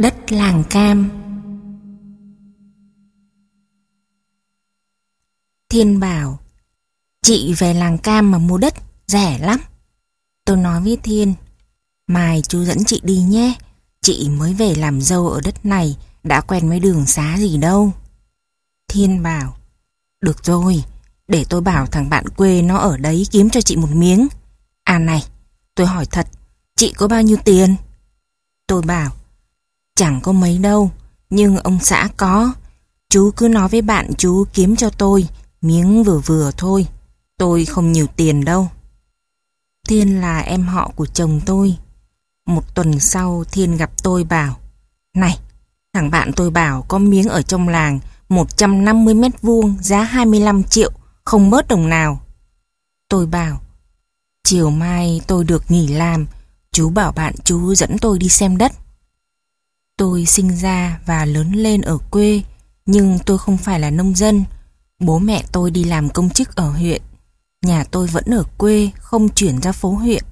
Đất làng cam. Thiên bảo, Chị về làng cam mà mua đất, Rẻ lắm. Tôi nói với Thiên, Mai chú dẫn chị đi nhé, Chị mới về làm dâu ở đất này, Đã quen với đường xá gì đâu. Thiên bảo, Được rồi, Để tôi bảo thằng bạn quê nó ở đấy kiếm cho chị một miếng. À này, Tôi hỏi thật, Chị có bao nhiêu tiền? Tôi bảo Chẳng có mấy đâu, Nhưng ông xã có. Chú cứ nói với bạn chú kiếm cho tôi, Miếng vừa vừa thôi. Tôi không nhiều tiền đâu. Thiên là em họ của chồng tôi. Một tuần sau, Thiên gặp tôi bảo, Này, Thằng bạn tôi bảo có miếng ở trong làng 150 mét vuông, giá 25 triệu, Không bớt đồng nào. Tôi bảo, Chiều mai tôi được nghỉ làm, Chú bảo bạn chú dẫn tôi đi xem đất. Tôi sinh ra và lớn lên ở quê, Nhưng tôi không phải là nông dân. Bố mẹ tôi đi làm công chức ở huyện. Nhà tôi vẫn ở quê, Không chuyển ra phố huyện.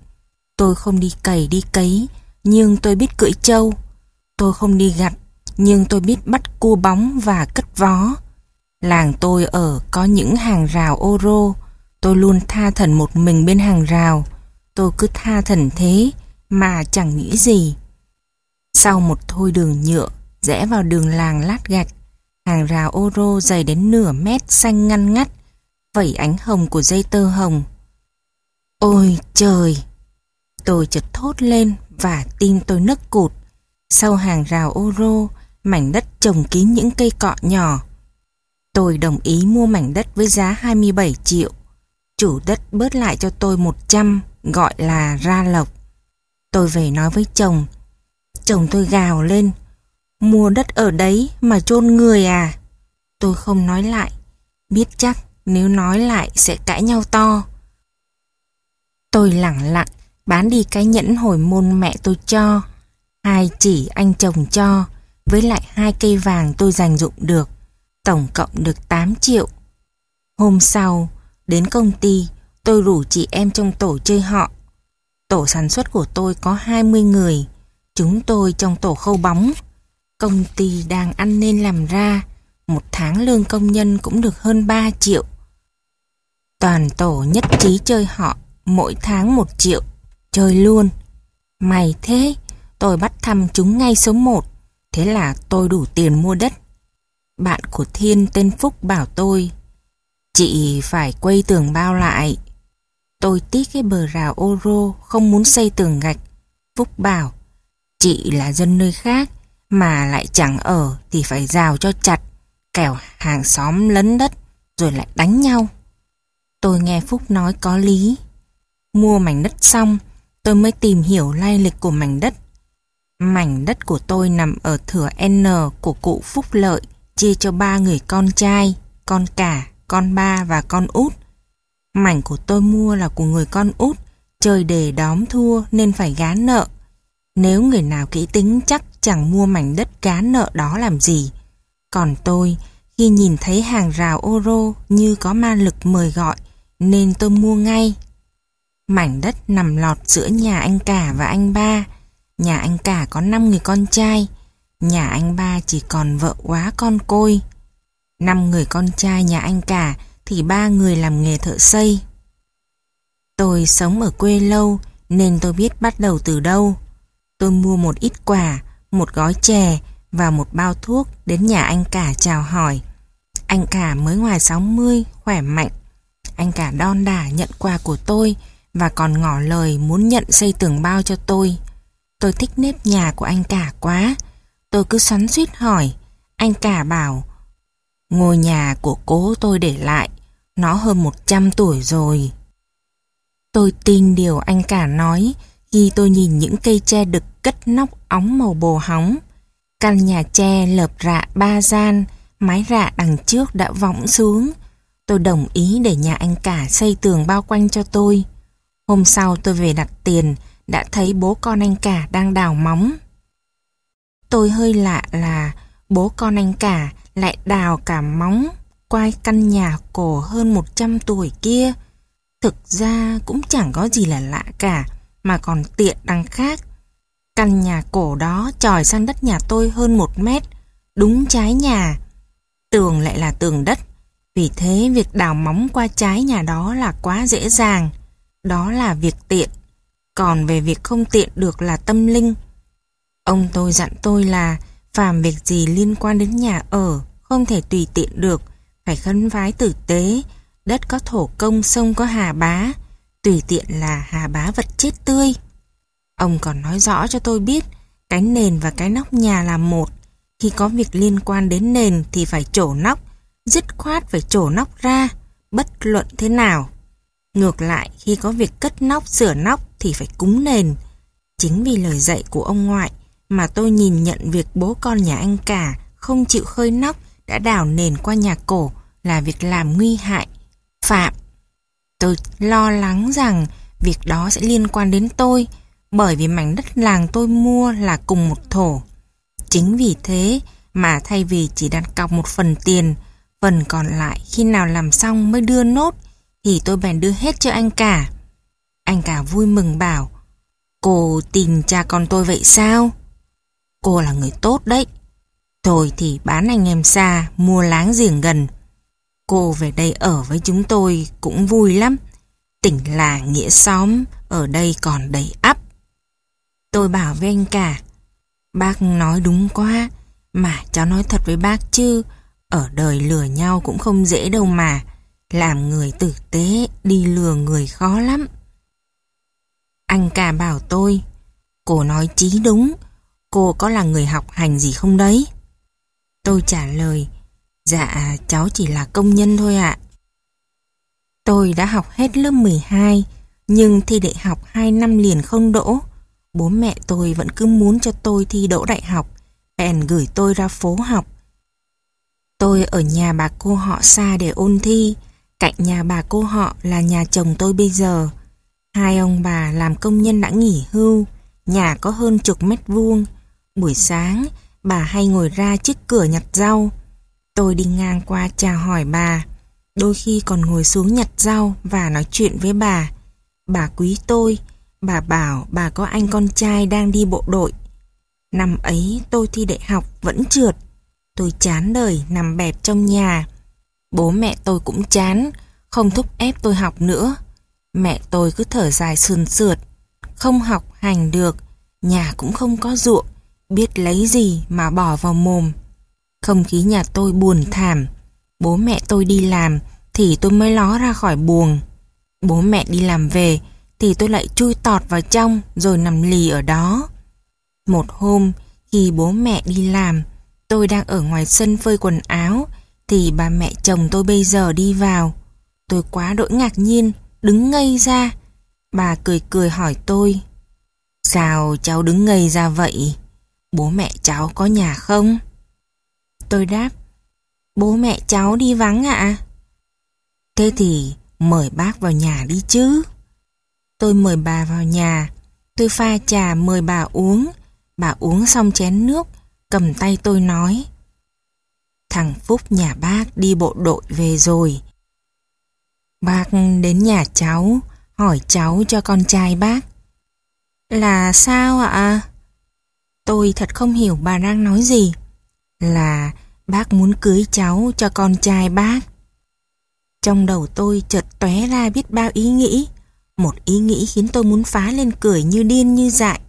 Tôi không đi cày, đi cấy, Nhưng tôi biết cưỡi trâu. Tôi không đi gặt, Nhưng tôi biết bắt cua bóng và cất vó. Làng tôi ở có những hàng rào ô rô. Tôi luôn tha thần một mình bên hàng rào. Tôi cứ tha thần thế, Mà chẳng nghĩ gì. Sau một thôi đường nhựa, Rẽ vào đường làng lát gạch, Hàng rào ô rô dày đến nửa mét xanh ngăn ngắt, Vẩy ánh hồng của dây tơ hồng. Ôi trời! Tôi chợt thốt lên Và tim tôi nấc cụt. Sau hàng rào ô rô, Mảnh đất trồng kín những cây cọ nhỏ. Tôi đồng ý mua mảnh đất với giá 27 triệu. Chủ đất bớt lại cho tôi 100 Gọi là ra lộc. Tôi về nói với chồng Chồng tôi gào lên. Mua đất ở đấy mà chôn người à? Tôi không nói lại. Biết chắc nếu nói lại sẽ cãi nhau to. Tôi lẳng lặng, Bán đi cái nhẫn hồi môn mẹ tôi cho. Hai chỉ anh chồng cho, Với lại hai cây vàng tôi dành dụng được. Tổng cộng được 8 triệu. Hôm sau, Đến công ty, Tôi rủ chị em trong tổ chơi họ. Tổ sản xuất của tôi có 20 người. Chúng tôi trong tổ khâu bóng Công ty đang ăn nên làm ra, một tháng lương công nhân cũng được hơn 3 triệu. Toàn tổ nhất trí chơi họ, mỗi tháng 1 triệu, chơi luôn. Mày thế, tôi bắt thăm chúng ngay số 1, thế là tôi đủ tiền mua đất. Bạn của Thiên tên Phúc bảo tôi, chị phải quay tường bao lại. Tôi tiếc cái bờ rào ô rô, không muốn xây tường gạch. Phúc bảo, chị là dân nơi khác, mà lại chẳng ở thì phải rào cho chặt, kẻo hàng xóm lấn đất rồi lại đánh nhau. Tôi nghe Phúc nói có lý. Mua mảnh đất xong, tôi mới tìm hiểu lai lịch của mảnh đất. Mảnh đất của tôi nằm ở thửa N của cụ Phúc Lợi, chia cho ba người con trai, con cả, con ba và con út. Mảnh của tôi mua là của người con út, trời đề đóm thua nên phải gán nợ. Nếu người nào kỹ tính chắc chẳng mua mảnh đất cá nợ đó làm gì. Còn tôi, khi nhìn thấy hàng rào ô rô như có ma lực mời gọi, nên tôi mua ngay. Mảnh đất nằm lọt giữa nhà anh cả và anh ba. Nhà anh cả có 5 người con trai, nhà anh ba chỉ còn vợ quá con côi. Năm người con trai nhà anh cả thì ba người làm nghề thợ xây. Tôi sống ở quê lâu nên tôi biết bắt đầu từ đâu. Tôi mua một ít quà, một gói chè và một bao thuốc đến nhà anh cả chào hỏi. Anh cả mới ngoài 60, khỏe mạnh. Anh cả đon đả nhận quà của tôi và còn ngỏ lời muốn nhận xây tường bao cho tôi. Tôi thích nếp nhà của anh cả quá. Tôi cứ xoắn suýt hỏi. Anh cả bảo ngôi nhà của cố tôi để lại nó hơn 100 tuổi rồi. Tôi tin điều anh cả nói khi tôi nhìn những cây tre đực cất nóc óng màu bồ hóng. Căn nhà tre lợp rạ ba gian, mái rạ đằng trước đã võng xuống. Tôi đồng ý để nhà anh cả xây tường bao quanh cho tôi. Hôm sau tôi về đặt tiền, đã thấy bố con anh cả đang đào móng. Tôi hơi lạ là bố con anh cả lại đào cả móng quay căn nhà cổ hơn 100 tuổi kia. Thực ra cũng chẳng có gì là lạ cả, mà còn tiện đằng khác. Căn nhà cổ đó tròi sang đất nhà tôi hơn một mét, đúng trái nhà. Tường lại là tường đất, vì thế việc đào móng qua trái nhà đó là quá dễ dàng. Đó là việc tiện. Còn về việc không tiện được là tâm linh. Ông tôi dặn tôi là phàm việc gì liên quan đến nhà ở không thể tùy tiện được, phải khấn vái tử tế, đất có thổ công sông có hà bá, tùy tiện là hà bá vật chết tươi. Ông còn nói rõ cho tôi biết cái nền và cái nóc nhà là một. Khi có việc liên quan đến nền thì phải trổ nóc, dứt khoát phải trổ nóc ra, bất luận thế nào. Ngược lại, khi có việc cất nóc, sửa nóc thì phải cúng nền. Chính vì lời dạy của ông ngoại mà tôi nhìn nhận việc bố con nhà anh cả không chịu khơi nóc đã đào nền qua nhà cổ là việc làm nguy hại, phạm. Tôi lo lắng rằng việc đó sẽ liên quan đến tôi bởi vì mảnh đất làng tôi mua là cùng một thổ. Chính vì thế mà thay vì chỉ đặt cọc một phần tiền, phần còn lại khi nào làm xong mới đưa nốt thì tôi bèn đưa hết cho anh cả. Anh cả vui mừng bảo Cô tìm cha con tôi vậy sao? Cô là người tốt đấy. Thôi thì bán anh em xa, mua láng giềng gần. Cô về đây ở với chúng tôi cũng vui lắm. Tỉnh làng nghĩa xóm, ở đây còn đầy ắp. Tôi bảo với anh cả, bác nói đúng quá, mà cháu nói thật với bác chứ, ở đời lừa nhau cũng không dễ đâu mà, làm người tử tế, đi lừa người khó lắm. Anh cả bảo tôi, cô nói chí đúng, cô có là người học hành gì không đấy? Tôi trả lời, dạ cháu chỉ là công nhân thôi ạ. Tôi đã học hết lớp 12, nhưng thi đại học 2 năm liền không đỗ. Bố mẹ tôi vẫn cứ muốn cho tôi thi đỗ đại học, bèn gửi tôi ra phố học. Tôi ở nhà bà cô họ xa để ôn thi, cạnh nhà bà cô họ là nhà chồng tôi bây giờ. Hai ông bà làm công nhân đã nghỉ hưu, nhà có hơn chục mét vuông. Buổi sáng, bà hay ngồi ra trước cửa nhặt rau. Tôi đi ngang qua chào hỏi bà, đôi khi còn ngồi xuống nhặt rau và nói chuyện với bà. Bà quý tôi, bà bảo bà có anh con trai đang đi bộ đội. Năm ấy tôi thi đại học vẫn trượt. Tôi chán đời nằm bẹp trong nhà. Bố mẹ tôi cũng chán, không thúc ép tôi học nữa. Mẹ tôi cứ thở dài sườn sượt, không học hành được, nhà cũng không có ruộng, biết lấy gì mà bỏ vào mồm. Không khí nhà tôi buồn thảm, bố mẹ tôi đi làm thì tôi mới ló ra khỏi buồng. Bố mẹ đi làm về thì tôi lại chui tọt vào trong rồi nằm lì ở đó. Một hôm, khi bố mẹ đi làm, tôi đang ở ngoài sân phơi quần áo thì bà mẹ chồng tôi bây giờ đi vào. Tôi quá đỗi ngạc nhiên, đứng ngây ra. Bà cười cười hỏi tôi. Sao cháu đứng ngây ra vậy? Bố mẹ cháu có nhà không? Tôi đáp. Bố mẹ cháu đi vắng ạ. Thế thì mời bác vào nhà đi chứ. Tôi mời bà vào nhà. Tôi pha trà mời bà uống. Bà uống xong chén nước, cầm tay tôi nói. Thằng Phúc nhà bác đi bộ đội về rồi. Bác đến nhà cháu, hỏi cháu cho con trai bác. Là sao ạ? Tôi thật không hiểu bà đang nói gì. Là bác muốn cưới cháu cho con trai bác. Trong đầu tôi chợt tóe ra biết bao ý nghĩ. Một ý nghĩ khiến tôi muốn phá lên cười như điên như dại.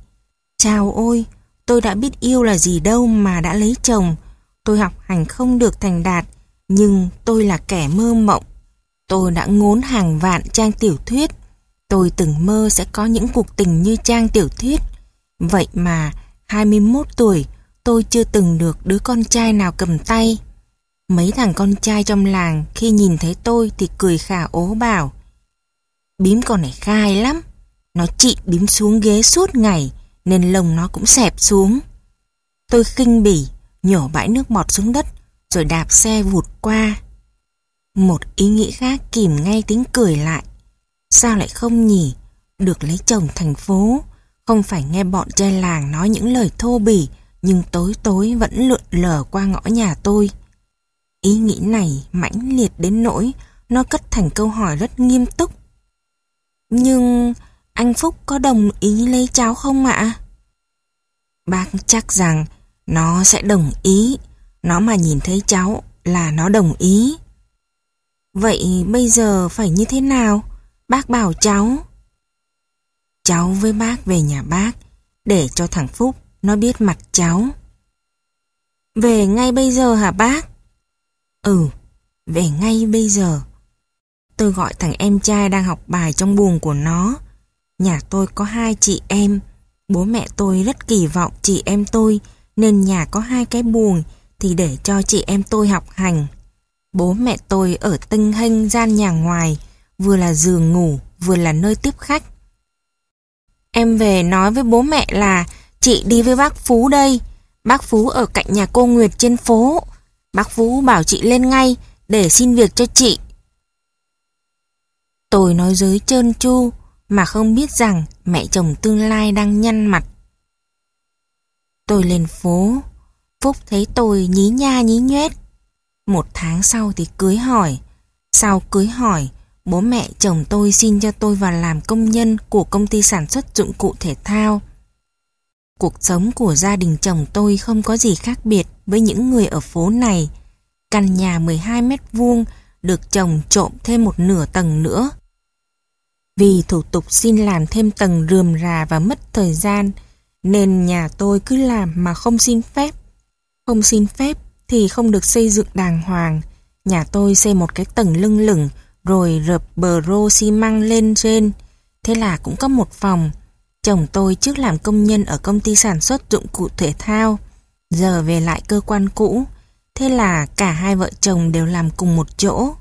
Chào ôi, tôi đã biết yêu là gì đâu mà đã lấy chồng. Tôi học hành không được thành đạt, nhưng tôi là kẻ mơ mộng. Tôi đã ngốn hàng vạn trang tiểu thuyết. Tôi từng mơ sẽ có những cuộc tình như trang tiểu thuyết. Vậy mà, 21 tuổi, tôi chưa từng được đứa con trai nào cầm tay. Mấy thằng con trai trong làng khi nhìn thấy tôi thì cười khả ố bảo Bím con này khai lắm. Nó trị bím xuống ghế suốt ngày nên lông nó cũng xẹp xuống. Tôi khinh bỉ, nhổ bãi nước bọt xuống đất rồi đạp xe vụt qua. Một ý nghĩ khác kìm ngay tiếng cười lại. Sao lại không nhỉ? Được lấy chồng thành phố, không phải nghe bọn trai làng nói những lời thô bỉ nhưng tối tối vẫn lượn lờ qua ngõ nhà tôi. Ý nghĩ này mãnh liệt đến nỗi nó cất thành câu hỏi rất nghiêm túc. Nhưng anh Phúc có đồng ý lấy cháu không ạ? Bác chắc rằng nó sẽ đồng ý. Nó mà nhìn thấy cháu là nó đồng ý. Vậy bây giờ phải như thế nào? Bác bảo cháu. Cháu với bác về nhà bác để cho thằng Phúc nó biết mặt cháu. Về ngay bây giờ hả bác? Ừ, về ngay bây giờ. Tôi gọi thằng em trai đang học bài trong buồng của nó. Nhà tôi có hai chị em. Bố mẹ tôi rất kỳ vọng chị em tôi nên nhà có hai cái buồng thì để cho chị em tôi học hành. Bố mẹ tôi ở tinh hênh gian nhà ngoài, vừa là giường ngủ, vừa là nơi tiếp khách. Em về nói với bố mẹ là chị đi với bác Phú đây. Bác Phú ở cạnh nhà cô Nguyệt trên phố. Bác Phú bảo chị lên ngay để xin việc cho chị. Tôi nói dối trơn chu mà không biết rằng mẹ chồng tương lai đang nhăn mặt. Tôi lên phố, Phúc thấy tôi nhí nha nhí nhét. Một tháng sau thì cưới hỏi. Sau cưới hỏi, bố mẹ chồng tôi xin cho tôi vào làm công nhân của công ty sản xuất dụng cụ thể thao. Cuộc sống của gia đình chồng tôi không có gì khác biệt với những người ở phố này. Căn nhà 12 mét vuông được chồng trộm thêm một nửa tầng nữa. Vì thủ tục xin làm thêm tầng rườm rà và mất thời gian, nên nhà tôi cứ làm mà không xin phép. Không xin phép thì không được xây dựng đàng hoàng. Nhà tôi xây một cái tầng lưng lửng rồi rợp bờ rô xi măng lên trên. Thế là cũng có một phòng. Chồng tôi trước làm công nhân ở công ty sản xuất dụng cụ thể thao. Giờ về lại cơ quan cũ. Thế là cả hai vợ chồng đều làm cùng một chỗ.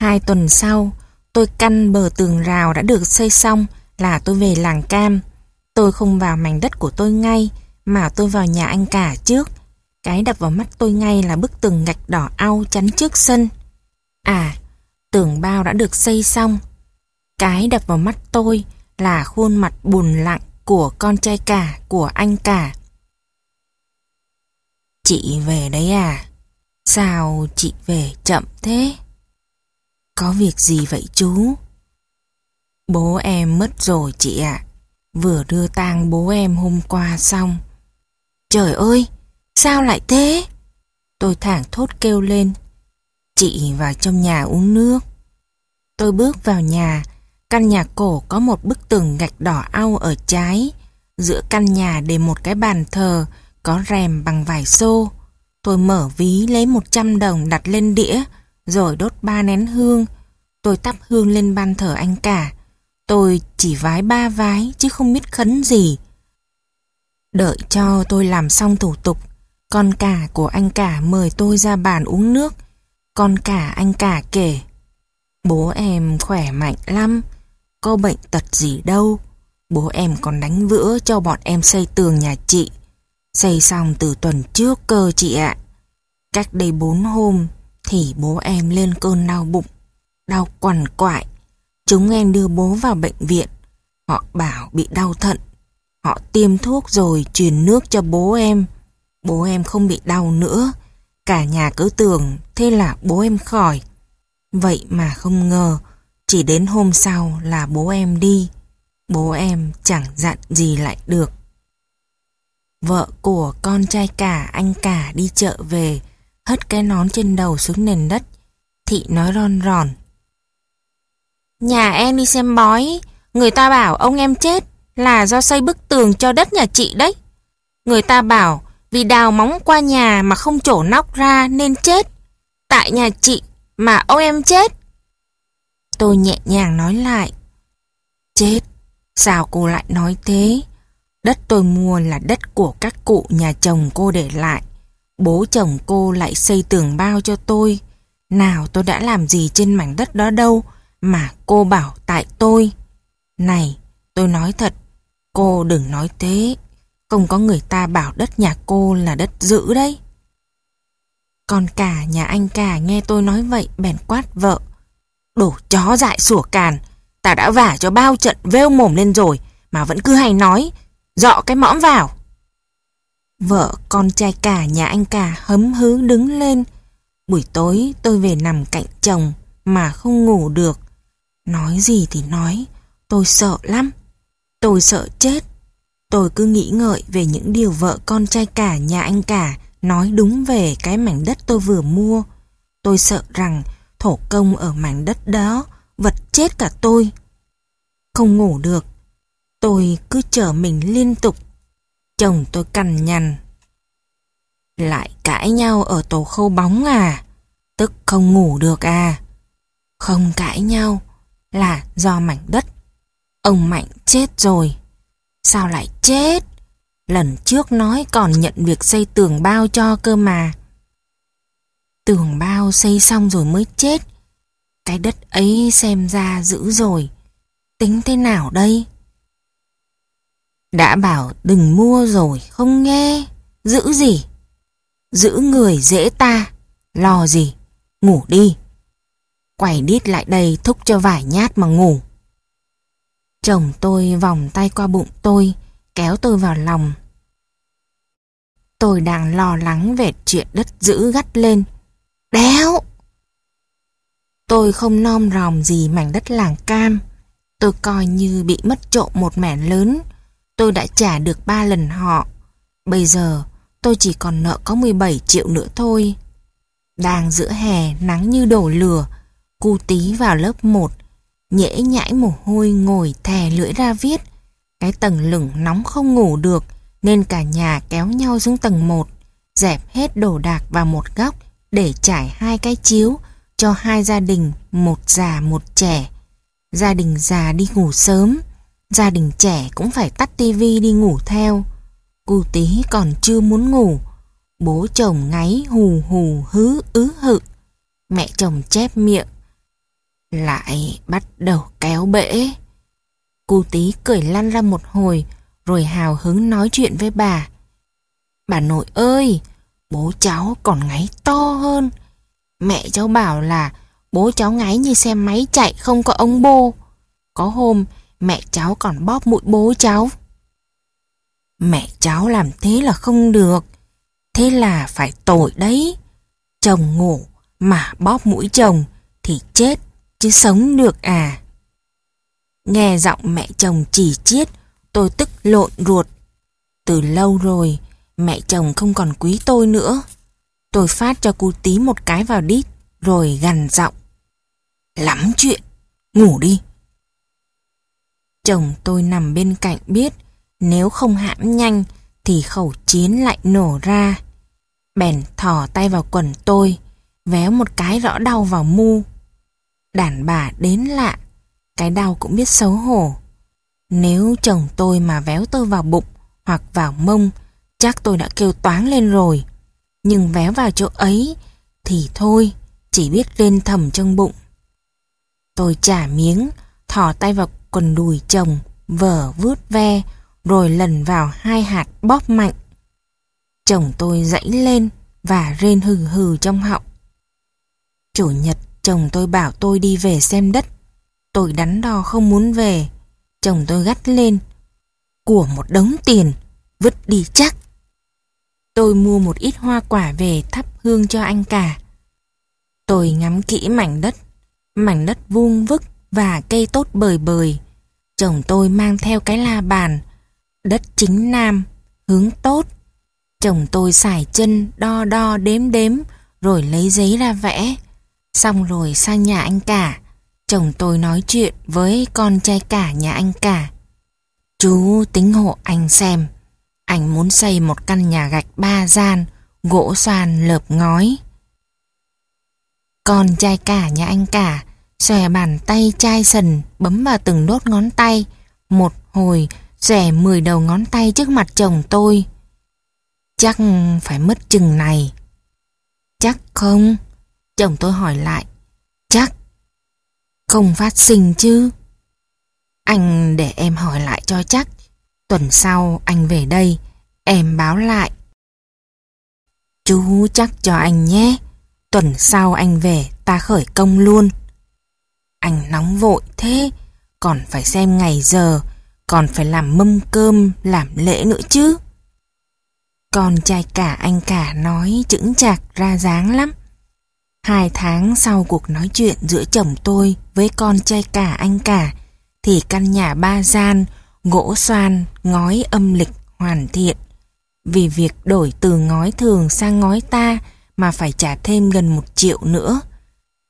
Hai tuần sau, tôi căn bờ tường rào đã được xây xong là tôi về làng cam. Tôi không vào mảnh đất của tôi ngay, mà tôi vào nhà anh cả trước. Cái đập vào mắt tôi ngay là bức tường gạch đỏ au chắn trước sân. À, tường bao đã được xây xong. Cái đập vào mắt tôi là khuôn mặt buồn lặng của con trai cả của anh cả. Chị về đấy à? Sao chị về chậm thế? Có việc gì vậy chú? Bố em mất rồi chị ạ. Vừa đưa tang bố em hôm qua xong. Trời ơi, sao lại thế? Tôi thảng thốt kêu lên. Chị vào trong nhà uống nước. Tôi bước vào nhà, căn nhà cổ có một bức tường gạch đỏ au ở trái. Giữa căn nhà để một cái bàn thờ có rèm bằng vải xô. Tôi mở ví lấy 100 đồng đặt lên đĩa, rồi đốt ba nén hương. Tôi tắp hương lên ban thờ anh cả. Tôi chỉ vái ba vái chứ không biết khấn gì. Đợi cho tôi làm xong thủ tục, con cả của anh cả mời tôi ra bàn uống nước. Con cả anh cả kể, bố em khỏe mạnh lắm, có bệnh tật gì đâu. Bố em còn đánh vữa cho bọn em xây tường nhà chị. Xây xong từ tuần trước cơ chị ạ. Cách đây bốn hôm thì bố em lên cơn đau bụng, đau quằn quại. Chúng em đưa bố vào bệnh viện. Họ bảo bị đau thận. Họ tiêm thuốc rồi truyền nước cho bố em. Bố em không bị đau nữa. Cả nhà cứ tưởng thế là bố em khỏi. Vậy mà không ngờ, chỉ đến hôm sau là bố em đi. Bố em chẳng dặn gì lại được. Vợ của con trai cả anh cả đi chợ về, hất cái nón trên đầu xuống nền đất. Thị nói ron ròn. Nhà em đi xem bói, người ta bảo ông em chết là do xây bức tường cho đất nhà chị đấy. Người ta bảo vì đào móng qua nhà mà không trổ nóc ra nên chết. Tại nhà chị mà ông em chết. Tôi nhẹ nhàng nói lại. Chết, sao cô lại nói thế? Đất tôi mua là đất của các cụ nhà chồng cô để lại. Bố chồng cô lại xây tường bao cho tôi. Nào tôi đã làm gì trên mảnh đất đó đâu mà cô bảo tại tôi. Này, tôi nói thật, cô đừng nói thế. Không có người ta bảo đất nhà cô là đất giữ đấy. Còn cả nhà anh cả nghe tôi nói vậy bèn quát vợ. Đồ chó dại sủa càn, ta đã vả cho bao trận vêu mồm lên rồi mà vẫn cứ hay nói, dọ cái mõm vào. Vợ con trai cả nhà anh cả hấm hứ đứng lên. Buổi tối tôi về nằm cạnh chồng mà không ngủ được. Nói gì thì nói, tôi sợ lắm. Tôi sợ chết. Tôi cứ nghĩ ngợi về những điều vợ con trai cả nhà anh cả nói đúng về cái mảnh đất tôi vừa mua. Tôi sợ rằng thổ công ở mảnh đất đó vật chết cả tôi. Không ngủ được, tôi cứ chờ mình liên tục. Chồng tôi cằn nhằn. Lại cãi nhau ở tổ khâu bóng à? Tức không ngủ được à? Không cãi nhau là do mảnh đất. Ông Mạnh chết rồi. Sao lại chết? Lần trước nói còn nhận việc xây tường bao cho cơ mà. Tường bao xây xong rồi mới chết. Cái đất ấy xem ra dữ rồi. Tính thế nào đây? Đã bảo đừng mua rồi, không nghe. Giữ gì? Giữ người dễ ta. Lo gì? Ngủ đi. quẩy đít lại đây thúc cho vải nhát mà ngủ. Chồng tôi vòng tay qua bụng tôi, kéo tôi vào lòng. Tôi đang lo lắng về chuyện đất giữ gắt lên. Đéo! Tôi không nom ròm gì mảnh đất làng cam. Tôi coi như bị mất trộm một mẻ lớn. Tôi đã trả được ba lần họ. Bây giờ, tôi chỉ còn nợ có 17 triệu nữa thôi. Đang giữa hè, nắng như đổ lửa. Cu tí vào lớp 1. Nhễ nhãi mồ hôi ngồi thè lưỡi ra viết. Cái tầng lửng nóng không ngủ được, nên cả nhà kéo nhau xuống tầng 1. Dẹp hết đồ đạc vào một góc để trải hai cái chiếu cho hai gia đình, một già một trẻ. Gia đình già đi ngủ sớm, gia đình trẻ cũng phải tắt tivi đi ngủ theo. Cô tí còn chưa muốn ngủ, bố chồng ngáy hù hù hứ ứ hự. Mẹ chồng chép miệng, lại bắt đầu kéo bể. Cô tí cười lăn ra một hồi, rồi hào hứng nói chuyện với bà. Bà nội ơi, bố cháu còn ngáy to hơn. Mẹ cháu bảo là bố cháu ngáy như xe máy chạy không có ống bô. Có hôm mẹ cháu còn bóp mũi bố cháu. Mẹ cháu làm thế là không được. Thế là phải tội đấy. Chồng ngủ mà bóp mũi chồng thì chết chứ sống được à. Nghe giọng mẹ chồng chỉ chiết, tôi tức lộn ruột. Từ lâu rồi, mẹ chồng không còn quý tôi nữa. Tôi phát cho cô tí một cái vào đít, rồi gằn giọng. Lắm chuyện, ngủ đi. Chồng tôi nằm bên cạnh biết, nếu không hãm nhanh, thì khẩu chiến lại nổ ra. Bèn thò tay vào quần tôi, véo một cái rõ đau vào mu. Đàn bà đến lạ, cái đau cũng biết xấu hổ. Nếu chồng tôi mà véo tôi vào bụng hoặc vào mông, chắc tôi đã kêu toán lên rồi. Nhưng vé vào chỗ ấy thì thôi, chỉ biết lên thầm trong bụng. Tôi trả miếng, thò tay vào quần đùi chồng, vở vướt ve, rồi lần vào hai hạt bóp mạnh. Chồng tôi dãy lên và rên hừ hừ trong họng. Chủ nhật chồng tôi bảo tôi đi về xem đất. Tôi đắn đo không muốn về. Chồng tôi gắt lên. Của một đống tiền, vứt đi chắc. Tôi mua một ít hoa quả về thắp hương cho anh cả. Tôi ngắm kỹ mảnh đất, mảnh đất vuông vức và cây tốt bời bời. Chồng tôi mang theo cái la bàn, đất chính nam, hướng tốt. Chồng tôi xài chân đo đo đếm đếm rồi lấy giấy ra vẽ. Xong rồi sang nhà anh cả. Chồng tôi nói chuyện với con trai cả nhà anh cả. Chú tính hộ anh xem. Anh muốn xây một căn nhà gạch ba gian, gỗ xoan lợp ngói. Con trai cả nhà anh cả, xòe bàn tay chai sần, bấm vào từng đốt ngón tay. Một hồi, xòe mười đầu ngón tay trước mặt chồng tôi. Chắc phải mất chừng này. Chắc không? Chồng tôi hỏi lại. Chắc. Không phát sinh chứ. Anh để em hỏi lại cho chắc. Tuần sau anh về đây, em báo lại. Chú chắc cho anh nhé. Tuần sau anh về ta khởi công luôn. Anh nóng vội thế, còn phải xem ngày giờ, còn phải làm mâm cơm, làm lễ nữa chứ. Con trai cả anh cả nói chững chạc ra dáng lắm. Hai tháng sau cuộc nói chuyện giữa chồng tôi với con trai cả anh cả, thì căn nhà ba gian, Gỗ xoan, ngói âm lịch hoàn thiện. Vì việc đổi từ ngói thường sang ngói ta mà phải trả thêm gần một triệu nữa.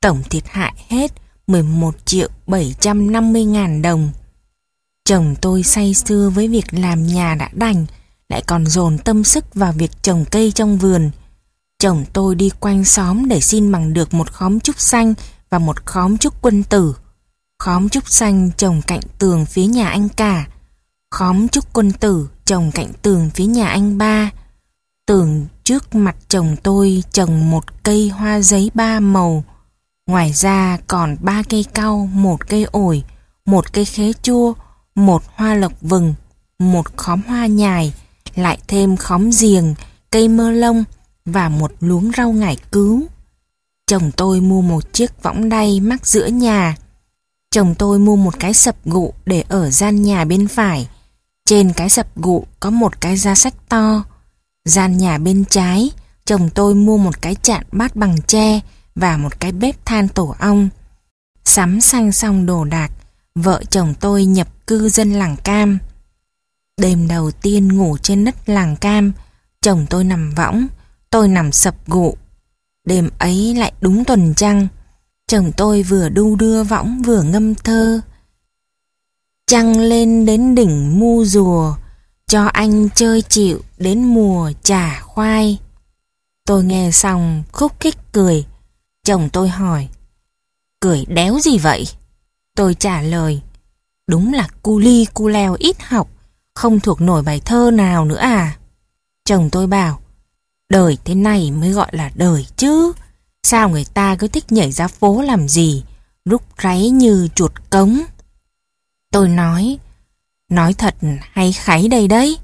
Tổng thiệt hại hết 11 triệu 750 ngàn đồng. Chồng tôi say sưa với việc làm nhà đã đành, lại còn dồn tâm sức vào việc trồng cây trong vườn. Chồng tôi đi quanh xóm để xin bằng được một khóm trúc xanh và một khóm trúc quân tử. Khóm trúc xanh trồng cạnh tường phía nhà anh cả. Khóm trúc quân tử trồng cạnh tường phía nhà anh ba. Tường trước mặt chồng tôi trồng một cây hoa giấy ba màu. Ngoài ra còn ba cây cau, một cây ổi, một cây khế chua, một hoa lộc vừng, một khóm hoa nhài, lại thêm khóm giềng, cây mơ lông và một luống rau ngải cứu. Chồng tôi mua một chiếc võng đay mắc giữa nhà. Chồng tôi mua một cái sập gụ để ở gian nhà bên phải. Trên cái sập gụ có một cái giá sách to. Gian nhà bên trái, chồng tôi mua một cái chạn bát bằng tre và một cái bếp than tổ ong. Sắm sang xong đồ đạc, vợ chồng tôi nhập cư dân làng cam. Đêm đầu tiên ngủ trên đất làng cam, chồng tôi nằm võng, tôi nằm sập gụ. Đêm ấy lại đúng tuần trăng, chồng tôi vừa đu đưa võng vừa ngâm thơ. Trăng lên đến đỉnh mu rùa, cho anh chơi chịu đến mùa trả khoai. Tôi nghe xong khúc khích cười, chồng tôi hỏi, cười đéo gì vậy? Tôi trả lời, đúng là cu ly cu leo ít học, không thuộc nổi bài thơ nào nữa à? Chồng tôi bảo, đời thế này mới gọi là đời chứ. Sao người ta cứ thích nhảy ra phố làm gì, rúc ráy như chuột cống? Tôi nói, nói thật hay kháy đây đấy?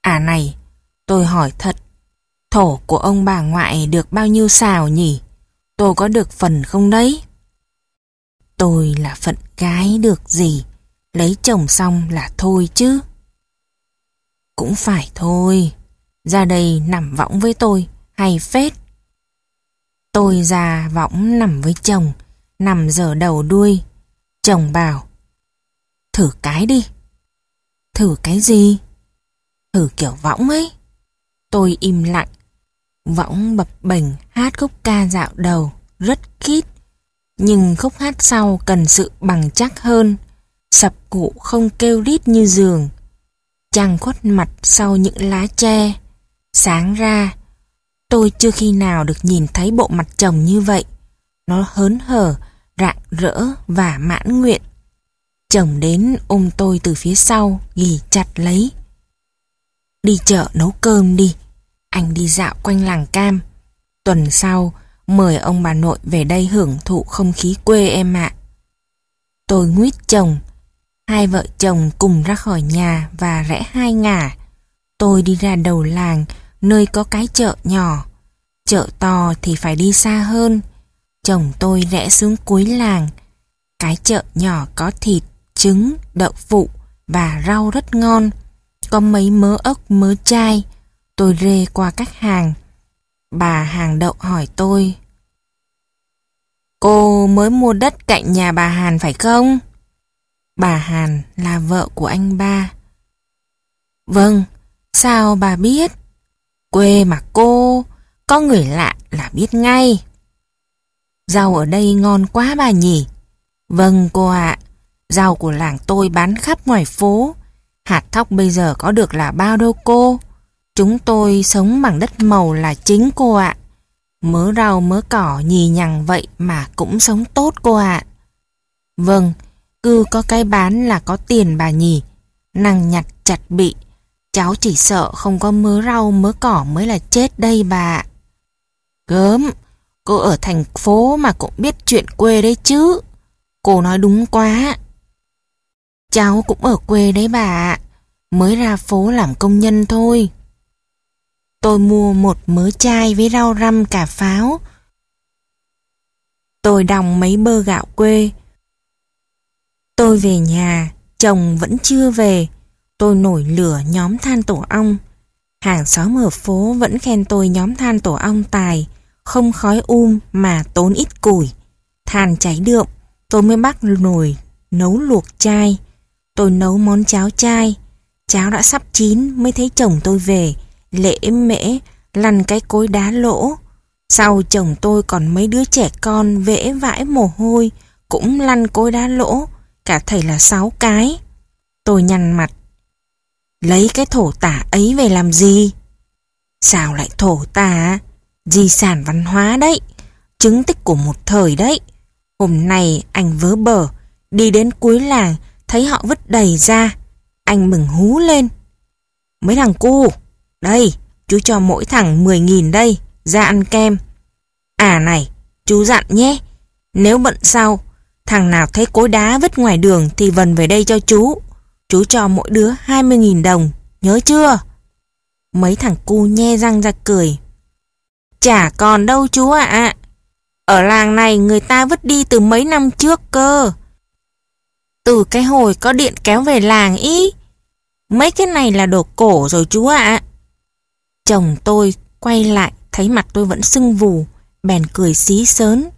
À này, tôi hỏi thật, thổ của ông bà ngoại được bao nhiêu xào nhỉ? Tôi có được phần không đấy? Tôi là phận cái được gì, lấy chồng xong là thôi chứ. Cũng phải thôi, ra đây nằm võng với tôi, hay phết. Tôi ra võng nằm với chồng, nằm giờ đầu đuôi. Chồng bảo, thử cái đi. Thử cái gì? Thử kiểu võng ấy. Tôi im lặng. Võng bập bềnh hát khúc ca dạo đầu, rất kít. Nhưng khúc hát sau cần sự bằng chắc hơn. Sập cụ không kêu rít như giường. Trăng khuất mặt sau những lá tre. Sáng ra, tôi chưa khi nào được nhìn thấy bộ mặt chồng như vậy. Nó hớn hở, rạng rỡ và mãn nguyện. Chồng đến ôm tôi từ phía sau, ghì chặt lấy. Đi chợ nấu cơm đi, anh đi dạo quanh làng cam. Tuần sau, mời ông bà nội về đây hưởng thụ không khí quê em ạ. Tôi nguyết chồng, hai vợ chồng cùng ra khỏi nhà và rẽ hai ngả. Tôi đi ra đầu làng, nơi có cái chợ nhỏ. Chợ to thì phải đi xa hơn. Chồng tôi rẽ xuống cuối làng. Cái chợ nhỏ có thịt, trứng, đậu phụ và rau rất ngon. Có mấy mớ ốc mớ chai. Tôi rê qua các hàng. Bà hàng đậu hỏi tôi. Cô mới mua đất cạnh nhà bà Hàn phải không? Bà Hàn là vợ của anh ba. Vâng, sao bà biết? Quê mà cô, có người lạ là biết ngay. Rau ở đây ngon quá bà nhỉ? Vâng cô ạ, rau của làng tôi bán khắp ngoài phố. Hạt thóc bây giờ có được là bao đâu cô? Chúng tôi sống bằng đất màu là chính cô ạ. Mớ rau mớ cỏ nhì nhằng vậy mà cũng sống tốt cô ạ. Vâng, cứ có cái bán là có tiền bà nhỉ. Năng nhặt chặt bị. Cháu chỉ sợ không có mớ rau mớ cỏ mới là chết đây bà. Gớm, cô ở thành phố mà cũng biết chuyện quê đấy chứ. Cô nói đúng quá. Cháu cũng ở quê đấy bà Mới ra phố làm công nhân thôi. Tôi mua một mớ chai với rau răm cà pháo. Tôi đong mấy bơ gạo quê. Tôi về nhà, chồng vẫn chưa về. Tôi nổi lửa nhóm than tổ ong. Hàng xóm ở phố vẫn khen tôi nhóm than tổ ong tài, không khói um mà tốn ít củi. Than cháy đượm, tôi mới bắt nồi nấu luộc chai tôi nấu món cháo chai. Cháo đã sắp chín mới thấy chồng tôi về, lễ mễ, lăn cái cối đá lỗ. Sau chồng tôi còn mấy đứa trẻ con vẽ vãi mồ hôi, cũng lăn cối đá lỗ, cả thầy là sáu cái. Tôi nhăn mặt. Lấy cái thổ tả ấy về làm gì? Sao lại thổ tả? Di sản văn hóa đấy, chứng tích của một thời đấy. Hôm nay anh vớ bờ, đi đến cuối làng, thấy họ vứt đầy ra. Anh mừng hú lên. Mấy thằng cu, đây, chú cho mỗi thằng 10.000 đây, ra ăn kem. À này, chú dặn nhé, nếu bận sau, thằng nào thấy cối đá vứt ngoài đường thì vần về đây cho chú. Chú cho mỗi đứa 20.000 đồng, nhớ chưa? Mấy thằng cu nhe răng ra cười. Chả còn đâu chú ạ. Ở làng này người ta vứt đi từ mấy năm trước cơ. Từ cái hồi có điện kéo về làng ý. Mấy cái này là đồ cổ rồi chú ạ. Chồng tôi quay lại thấy mặt tôi vẫn sưng vù, bèn cười xí sớn.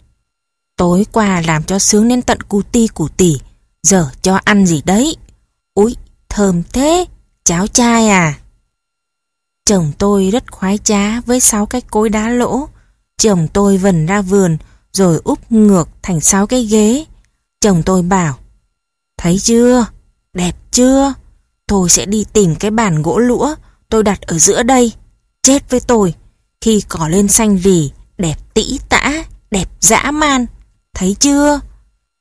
Tối qua làm cho sướng đến tận cu ti củ tỉ, giờ cho ăn gì đấy. Úi, thơm thế, cháo chai à. Chồng tôi rất khoái trá với sáu cái cối đá lỗ. Chồng tôi vần ra vườn rồi úp ngược thành sáu cái ghế. Chồng tôi bảo, thấy chưa, đẹp chưa? Tôi sẽ đi tìm cái bàn gỗ lũa tôi đặt ở giữa đây. Chết với tôi, khi cỏ lên xanh rì, đẹp tĩ tã, đẹp dã man. Thấy chưa?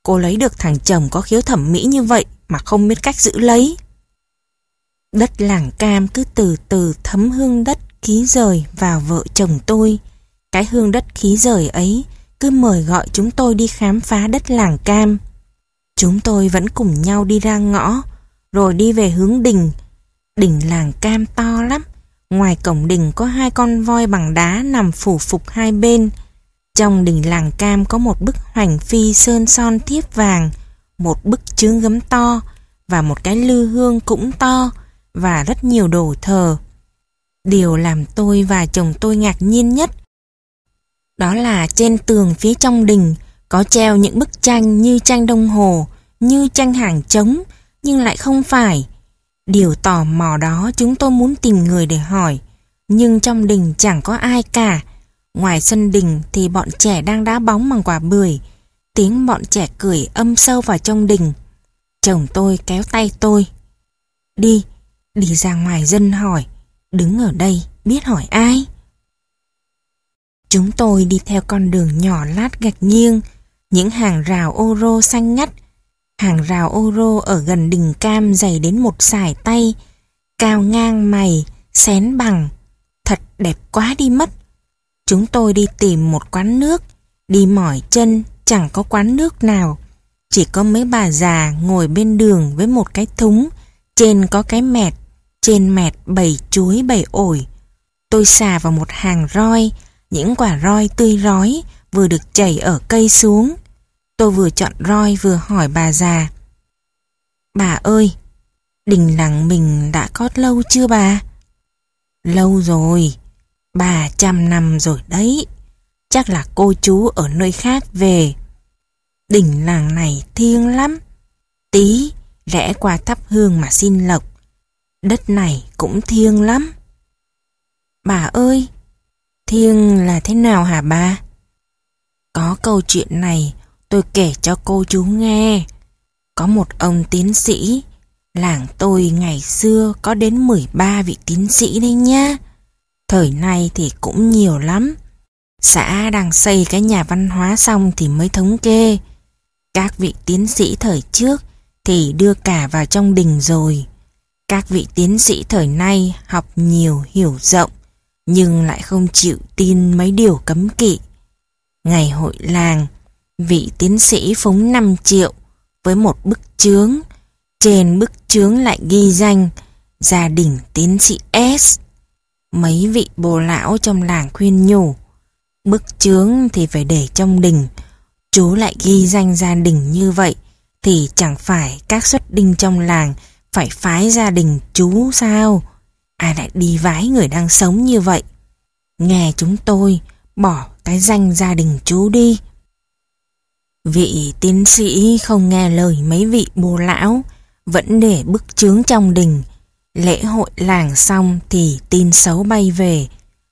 Cô lấy được thằng chồng có khiếu thẩm mỹ như vậy mà không biết cách giữ lấy. Đất làng cam cứ từ từ thấm hương đất khí rời vào vợ chồng tôi. Cái hương đất khí rời ấy cứ mời gọi chúng tôi đi khám phá đất làng cam. Chúng tôi vẫn cùng nhau đi ra ngõ, rồi đi về hướng đình. Đỉnh làng cam to lắm. Ngoài cổng đình có hai con voi bằng đá nằm phủ phục hai bên. Trong đỉnh làng cam có một bức hoành phi sơn son thiếp vàng, một bức chướng gấm to và một cái lư hương cũng to và rất nhiều đồ thờ. Điều làm tôi và chồng tôi ngạc nhiên nhất đó là trên tường phía trong đình có treo những bức tranh như tranh đồng hồ, như tranh hàng trống, nhưng lại không phải. Điều tò mò đó chúng tôi muốn tìm người để hỏi, nhưng trong đình chẳng có ai cả. Ngoài sân đình thì bọn trẻ đang đá bóng bằng quả bưởi, tiếng bọn trẻ cười âm sâu vào trong đình. Chồng tôi kéo tay tôi. Đi, đi ra ngoài dân hỏi, đứng ở đây biết hỏi ai? Chúng tôi đi theo con đường nhỏ lát gạch nghiêng, những hàng rào ô rô xanh ngắt. Hàng rào ô rô ở gần đỉnh cam dày đến một sải tay, cao ngang mày, xén bằng. Thật đẹp quá đi mất. Chúng tôi đi tìm một quán nước, đi mỏi chân, chẳng có quán nước nào. Chỉ có mấy bà già ngồi bên đường với một cái thúng, trên có cái mẹt, trên mẹt bầy chuối bầy ổi. Tôi xà vào một hàng roi, những quả roi tươi rói vừa được chảy ở cây xuống. Tôi vừa chọn roi vừa hỏi bà già. Bà ơi, đình làng mình đã có lâu chưa bà? Lâu rồi, bà trăm năm rồi đấy. Chắc là cô chú ở nơi khác về. Đỉnh làng này thiêng lắm. Tí, rẽ qua thắp hương mà xin lộc. Đất này cũng thiêng lắm. Bà ơi, Thiêng là thế nào hả ba? Có câu chuyện này tôi kể cho cô chú nghe. Có một ông tiến sĩ, làng tôi ngày xưa có đến 13 vị tiến sĩ đấy nhá. Thời nay thì cũng nhiều lắm. Xã đang xây cái nhà văn hóa xong thì mới thống kê. Các vị tiến sĩ thời trước thì đưa cả vào trong đình rồi. Các vị tiến sĩ thời nay học nhiều hiểu rộng nhưng lại không chịu tin mấy điều cấm kỵ. Ngày hội làng, vị tiến sĩ phúng 5 triệu với một bức chướng. Trên bức chướng lại ghi danh gia đình tiến sĩ S. Mấy vị bồ lão trong làng khuyên nhủ, bức chướng thì phải để trong đình. Chú lại ghi danh gia đình như vậy thì chẳng phải các xuất đinh trong làng phải phái gia đình chú sao? ai lại đi vái người đang sống như vậy. Nghe chúng tôi bỏ cái danh gia đình chú đi. Vị tiến sĩ không nghe lời mấy vị bố lão vẫn để bức chướng trong đình. Lễ hội làng xong thì tin xấu bay về.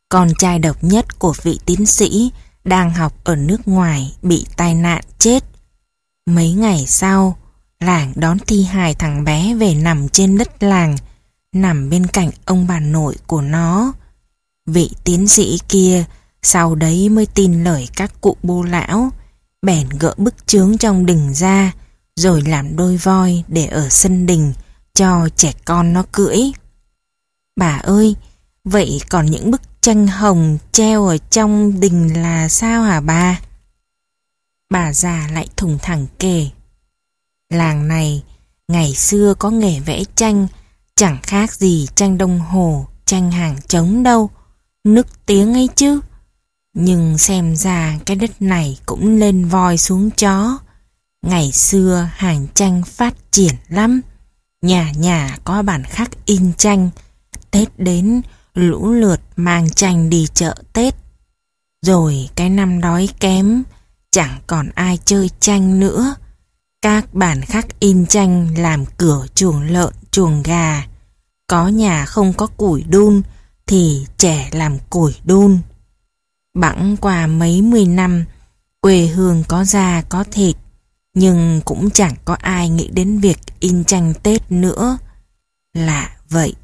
Con trai độc nhất của vị tiến sĩ đang học ở nước ngoài bị tai nạn chết. Mấy ngày sau, làng đón thi hài thằng bé về nằm trên đất làng, nằm bên cạnh ông bà nội của nó. Vị tiến sĩ kia sau đấy mới tin lời các cụ bô lão, bèn gỡ bức chướng trong đình ra, rồi làm đôi voi để ở sân đình cho trẻ con nó cưỡi. Bà ơi, vậy còn những bức tranh hồng treo ở trong đình là sao hả bà? Bà già lại thùng thẳng kể. Làng này, ngày xưa có nghề vẽ tranh, chẳng khác gì tranh đồng hồ, tranh hàng trống đâu. Nức tiếng ấy chứ. Nhưng xem ra cái đất này cũng lên voi xuống chó. Ngày xưa hàng tranh phát triển lắm. Nhà nhà có bản khắc in tranh. Tết đến lũ lượt mang tranh đi chợ Tết. Rồi cái năm đói kém, chẳng còn ai chơi tranh nữa. Các bản khắc in tranh làm cửa chuồng lợn, chuồng gà. Có nhà không có củi đun thì trẻ làm củi đun. Bẵng qua mấy mươi năm, quê hương có da có thịt, nhưng cũng chẳng có ai nghĩ đến việc in tranh Tết nữa. Lạ vậy,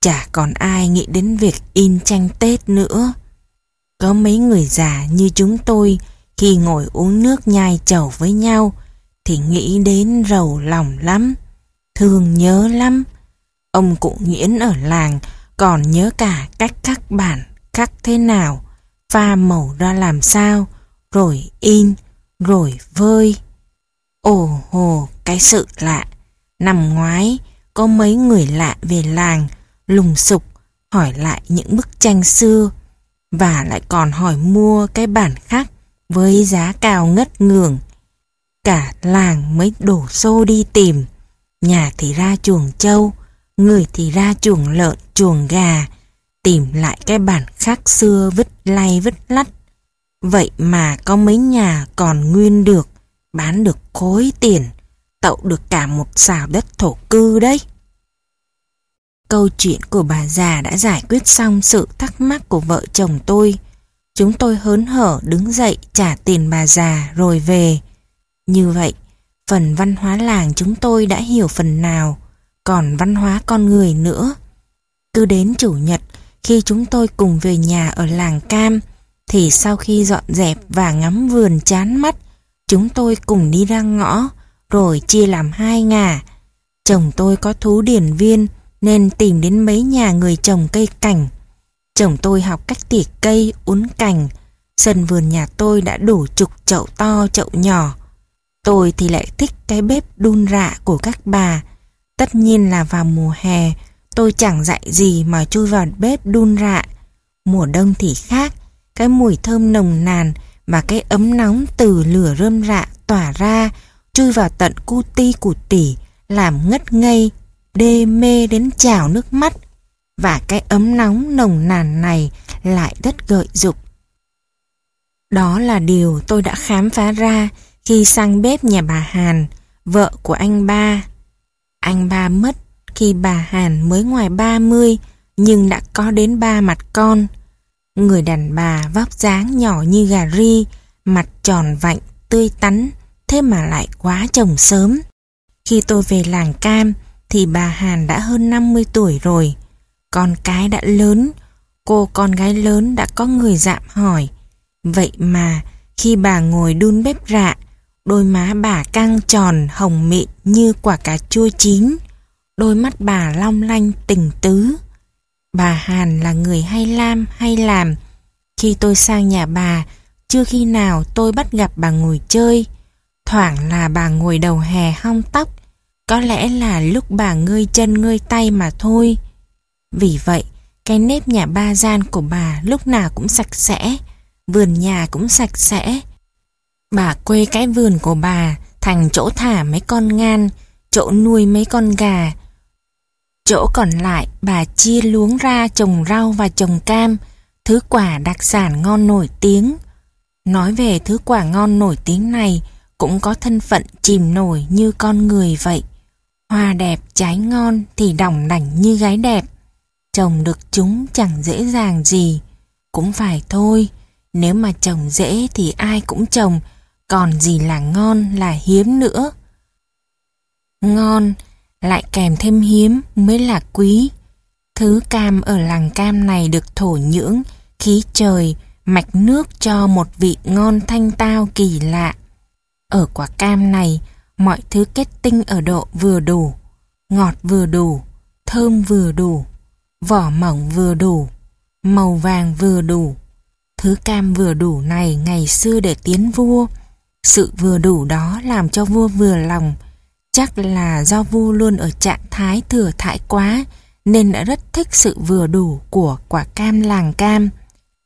chả còn ai nghĩ đến việc in tranh Tết nữa. Có mấy người già như chúng tôi khi ngồi uống nước nhai chầu với nhau thì nghĩ đến rầu lòng lắm, thương nhớ lắm. Ông cụ Nguyễn ở làng còn nhớ cả cách khắc bản, khắc thế nào, pha màu ra làm sao, rồi in, rồi vơi. Ồ hồ, cái sự lạ. Năm ngoái, có mấy người lạ về làng, lùng sục, hỏi lại những bức tranh xưa, và lại còn hỏi mua cái bản khác với giá cao ngất ngường. Cả làng mới đổ xô đi tìm, nhà thì ra chuồng trâu, người thì ra chuồng lợn, chuồng gà, tìm lại cái bản khác xưa vứt lay vứt lắt. Vậy mà có mấy nhà còn nguyên được, bán được khối tiền, tậu được cả một xào đất thổ cư đấy. Câu chuyện của bà già đã giải quyết xong sự thắc mắc của vợ chồng tôi. Chúng tôi hớn hở đứng dậy trả tiền bà già rồi về. Như vậy, phần văn hóa làng chúng tôi đã hiểu phần nào, còn văn hóa con người nữa. Cứ đến chủ nhật, khi chúng tôi cùng về nhà ở làng Cam, thì sau khi dọn dẹp và ngắm vườn chán mắt, chúng tôi cùng đi ra ngõ, rồi chia làm hai ngả. Chồng tôi có thú điển viên, nên tìm đến mấy nhà người trồng cây cảnh. Chồng tôi học cách tỉa cây, uốn cành. Sân vườn nhà tôi đã đủ chục chậu to, chậu nhỏ. Tôi thì lại thích cái bếp đun rạ của các bà. Tất nhiên là vào mùa hè, tôi chẳng dạy gì mà chui vào bếp đun rạ. Mùa đông thì khác, cái mùi thơm nồng nàn và cái ấm nóng từ lửa rơm rạ tỏa ra, chui vào tận cu ti củ tỉ, làm ngất ngây, đê mê đến trào nước mắt. Và cái ấm nóng nồng nàn này lại rất gợi dục. Đó là điều tôi đã khám phá ra khi sang bếp nhà bà Hàn, vợ của anh ba. Anh ba mất khi bà Hàn mới ngoài 30 nhưng đã có đến ba mặt con. Người đàn bà vóc dáng nhỏ như gà ri, mặt tròn vạnh, tươi tắn, thế mà lại quá chồng sớm. Khi tôi về làng Cam thì bà Hàn đã hơn 50 tuổi rồi. Con cái đã lớn, cô con gái lớn đã có người dạm hỏi. Vậy mà khi bà ngồi đun bếp rạ, đôi má bà căng tròn hồng mịn như quả cà chua chín đôi mắt bà long lanh tình tứ. Bà Hàn là người hay lam hay làm. Khi tôi sang nhà bà, chưa khi nào tôi bắt gặp bà ngồi chơi. Thoảng là bà ngồi đầu hè hong tóc, có lẽ là lúc bà ngơi chân ngơi tay mà thôi. Vì vậy, cái nếp nhà ba gian của bà lúc nào cũng sạch sẽ, vườn nhà cũng sạch sẽ. Bà quê cái vườn của bà thành chỗ thả mấy con ngan, chỗ nuôi mấy con gà, Chỗ còn lại bà chia luống ra trồng rau và trồng cam, thứ quả đặc sản ngon nổi tiếng. Nói về thứ quả ngon nổi tiếng này cũng có thân phận chìm nổi như con người vậy. Hoa đẹp trái ngon thì đỏng đảnh như gái đẹp. Trồng được chúng chẳng dễ dàng gì. Cũng phải thôi, nếu mà trồng dễ thì ai cũng trồng, còn gì là ngon là hiếm nữa. Ngon, lại kèm thêm hiếm mới là quý. Thứ cam ở làng cam này được thổ nhưỡng, khí trời, mạch nước cho một vị ngon thanh tao kỳ lạ. Ở quả cam này, mọi thứ kết tinh ở độ vừa đủ, ngọt vừa đủ, thơm vừa đủ, vỏ mỏng vừa đủ, màu vàng vừa đủ. Thứ cam vừa đủ này ngày xưa để tiến vua, sự vừa đủ đó làm cho vua vừa lòng, chắc là do vua luôn ở trạng thái thừa thãi quá, nên đã rất thích sự vừa đủ của quả cam làng cam.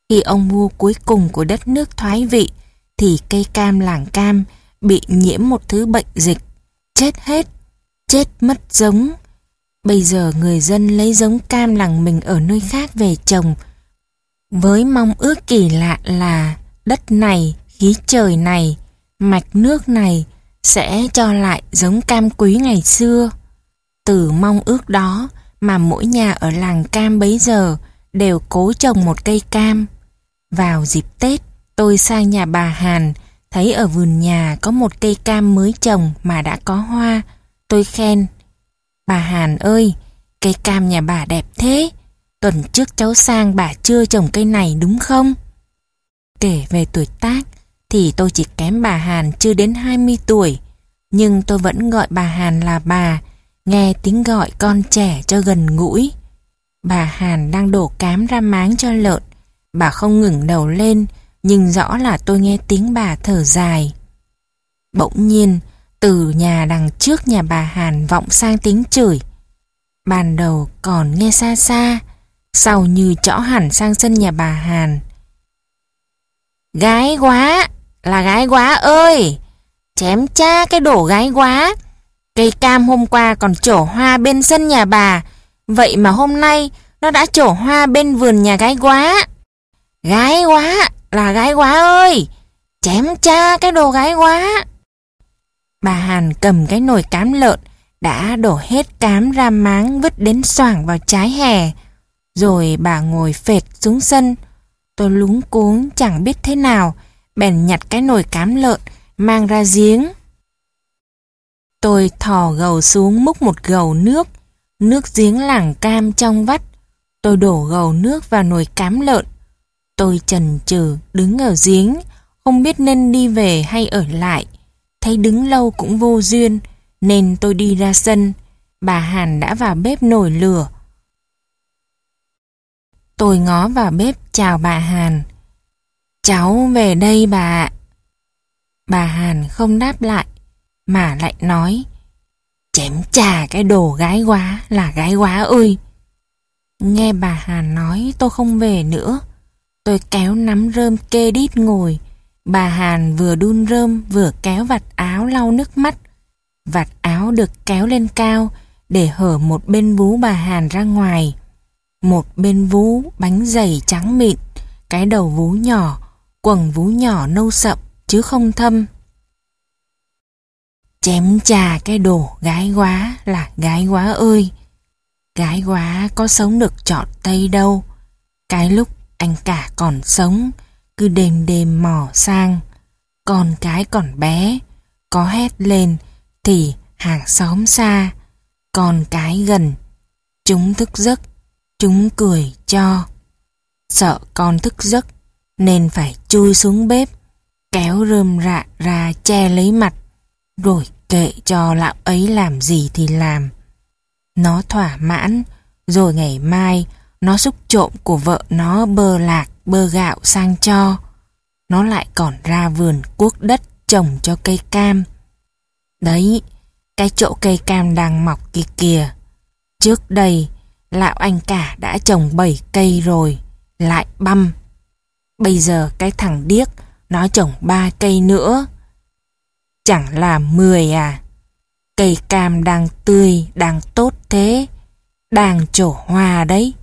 Khi ông vua cuối cùng của đất nước thoái vị, thì cây cam làng cam bị nhiễm một thứ bệnh dịch, chết hết, chết mất giống. Bây giờ người dân lấy giống cam làng mình ở nơi khác về trồng, với mong ước kỳ lạ là đất này, khí trời này, mạch nước này sẽ cho lại giống cam quý ngày xưa. Từ mong ước đó mà mỗi nhà ở làng cam bấy giờ đều cố trồng một cây cam. Vào dịp Tết, tôi sang nhà bà Hàn, thấy ở vườn nhà có một cây cam mới trồng mà đã có hoa. Tôi khen, bà Hàn ơi, cây cam nhà bà đẹp thế. Tuần trước cháu sang bà chưa trồng cây này đúng không? Kể về tuổi tác, thì tôi chỉ kém bà Hàn chưa đến 20 tuổi. Nhưng tôi vẫn gọi bà Hàn là bà, nghe tiếng gọi con trẻ cho gần gũi. Bà Hàn đang đổ cám ra máng cho lợn. Bà không ngừng đầu lên, nhưng rõ là tôi nghe tiếng bà thở dài. Bỗng nhiên, từ nhà đằng trước nhà bà Hàn vọng sang tiếng chửi. Ban đầu còn nghe xa xa, sau như chõ hẳn sang sân nhà bà Hàn. Gái quá, là gái quá ơi! Chém cha cái đổ gái quá! Cây cam hôm qua còn trổ hoa bên sân nhà bà, vậy mà hôm nay nó đã trổ hoa bên vườn nhà gái quá. Gái quá, là gái quá ơi! Chém cha cái đồ gái quá! Bà Hàn cầm cái nồi cám lợn, đã đổ hết cám ra máng vứt đến xoảng vào trái hè. Rồi bà ngồi phệt xuống sân. Tôi lúng cuống chẳng biết thế nào, bèn nhặt cái nồi cám lợn, mang ra giếng. Tôi thò gầu xuống múc một gầu nước, nước giếng làng cam trong vắt. Tôi đổ gầu nước vào nồi cám lợn. Tôi chần chừ đứng ở giếng, không biết nên đi về hay ở lại. Thấy đứng lâu cũng vô duyên, nên tôi đi ra sân. Bà Hàn đã vào bếp nổi lửa. Tôi ngó vào bếp chào bà Hàn. Cháu về đây bà Bà Hàn không đáp lại, mà lại nói Chém chà cái đồ gái quá là gái quá ơi. Nghe bà Hàn nói tôi không về nữa. Tôi kéo nắm rơm kê đít ngồi. Bà Hàn vừa đun rơm vừa kéo vặt áo lau nước mắt. Vặt áo được kéo lên cao để hở một bên vú bà Hàn ra ngoài. Một bên vú bánh dày trắng mịn, cái đầu vú nhỏ, quần vú nhỏ nâu sậm chứ không thâm. Chém chà cái đồ gái quá là gái quá ơi. Gái quá có sống được chọn Tây đâu. Cái lúc anh cả còn sống, cứ đêm đêm mò sang. Còn cái còn bé, có hét lên thì hàng xóm xa. Còn cái gần, chúng thức giấc, chúng cười cho. Sợ con thức giấc nên phải chui xuống bếp, kéo rơm rạ ra che lấy mặt, rồi kệ cho lão ấy làm gì thì làm. Nó thỏa mãn, rồi ngày mai nó xúc trộm của vợ nó bơ lạc, bơ gạo sang cho. Nó lại còn ra vườn cuốc đất trồng cho cây cam. Đấy, cái chỗ cây cam đang mọc kia kìa. Trước đây, lão anh cả đã trồng 7 cây rồi, lại băm. Bây giờ cái thằng điếc, nó trồng ba cây nữa. Chẳng là 10 à. Cây cam đang tươi, đang tốt thế. Đang trổ hoa đấy.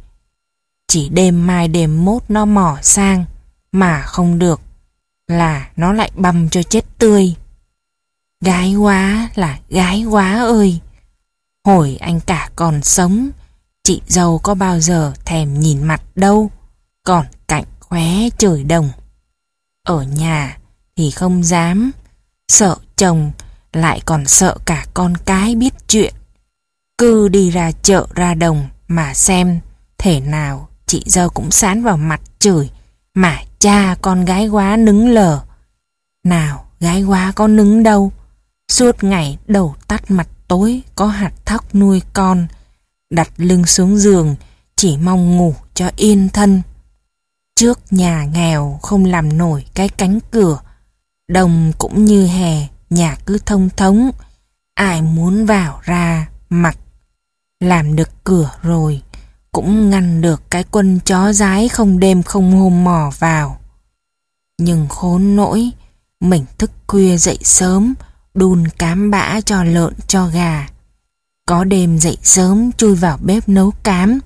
Chỉ đêm mai đêm mốt nó mỏ sang, mà không được, là nó lại băm cho chết tươi. Gái quá là gái quá ơi. Hồi anh cả còn sống, chị dâu có bao giờ thèm nhìn mặt đâu, còn khóe trời đồng. Ở nhà thì không dám, sợ chồng lại còn sợ cả con cái biết chuyện. Cứ đi ra chợ ra đồng mà xem thể nào chị dâu cũng sán vào mặt chửi mà cha con gái quá nứng lờ. Nào gái quá có nứng đâu, suốt ngày đầu tắt mặt tối có hạt thóc nuôi con, đặt lưng xuống giường chỉ mong ngủ cho yên thân. Trước nhà nghèo không làm nổi cái cánh cửa, đồng cũng như hè, nhà cứ thông thống, ai muốn vào ra mặc. Làm được cửa rồi, cũng ngăn được cái quân chó rái không đêm không hôm mò vào. Nhưng khốn nỗi, mình thức khuya dậy sớm, đun cám bã cho lợn cho gà. Có đêm dậy sớm chui vào bếp nấu cám.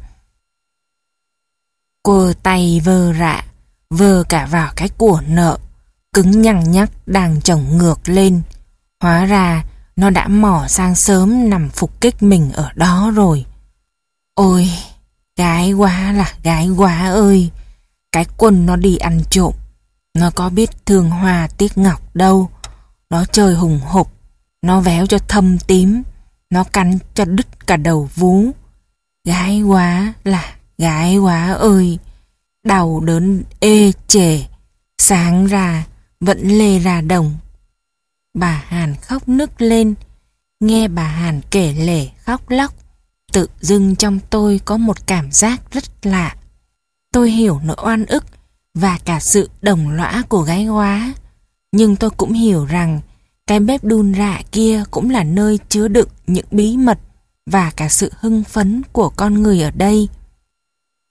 Cô tay vơ rạ, vơ cả vào cái của nợ, cứng nhằng nhắc đang chồng ngược lên. Hóa ra nó đã mỏ sang sớm nằm phục kích mình ở đó rồi. Ôi, gái quá là gái quá ơi. Cái quân nó đi ăn trộm. Nó có biết thương hoa tiếc ngọc đâu. Nó chơi hùng hục. Nó véo cho thâm tím. Nó cắn cho đứt cả đầu vú. Gái quá là gái quá ơi. Đau đớn ê chề. Sáng ra vẫn lê ra đồng. Bà Hàn khóc nức lên. Nghe bà Hàn kể lể khóc lóc. Tự dưng trong tôi có một cảm giác rất lạ. Tôi hiểu nỗi oan ức và cả sự đồng lõa của gái quá, Nhưng tôi cũng hiểu rằng cái bếp đun rạ kia cũng là nơi chứa đựng những bí mật và cả sự hưng phấn của con người ở đây.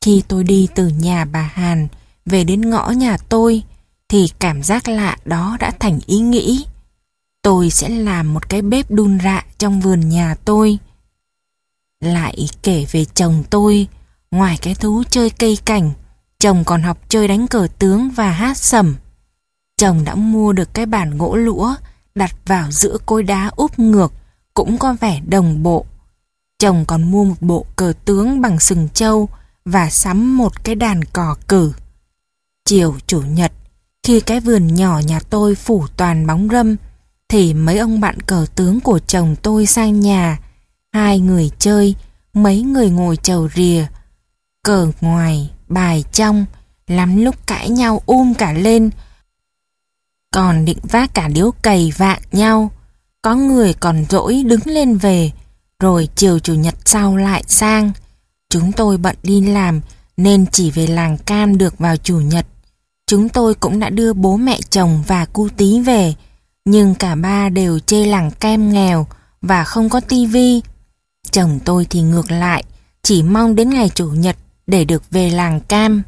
Khi tôi đi từ nhà bà Hàn về đến ngõ nhà tôi thì cảm giác lạ đó đã thành ý nghĩ. Tôi sẽ làm một cái bếp đun rạ trong vườn nhà tôi. Lại kể về chồng tôi, ngoài cái thú chơi cây cảnh, chồng còn học chơi đánh cờ tướng và hát sẩm. Chồng đã mua được cái bàn gỗ lũa đặt vào giữa cối đá úp ngược, cũng có vẻ đồng bộ. Chồng còn mua một bộ cờ tướng bằng sừng trâu và sắm một cái đàn cò cử. Chiều chủ nhật, khi cái vườn nhỏ nhà tôi phủ toàn bóng râm, thì mấy ông bạn cờ tướng của chồng tôi sang nhà, hai người chơi, mấy người ngồi chầu rìa, cờ ngoài, bài trong, lắm lúc cãi nhau um cả lên, còn định vác cả điếu cày vạn nhau. Có người còn dỗi đứng lên về, rồi chiều chủ nhật sau lại sang. Chúng tôi bận đi làm nên chỉ về làng cam được vào chủ nhật. Chúng tôi cũng đã đưa bố mẹ chồng và cu tí về, nhưng cả ba đều chê làng kem nghèo và không có tivi. Chồng tôi thì ngược lại, chỉ mong đến ngày chủ nhật để được về làng cam.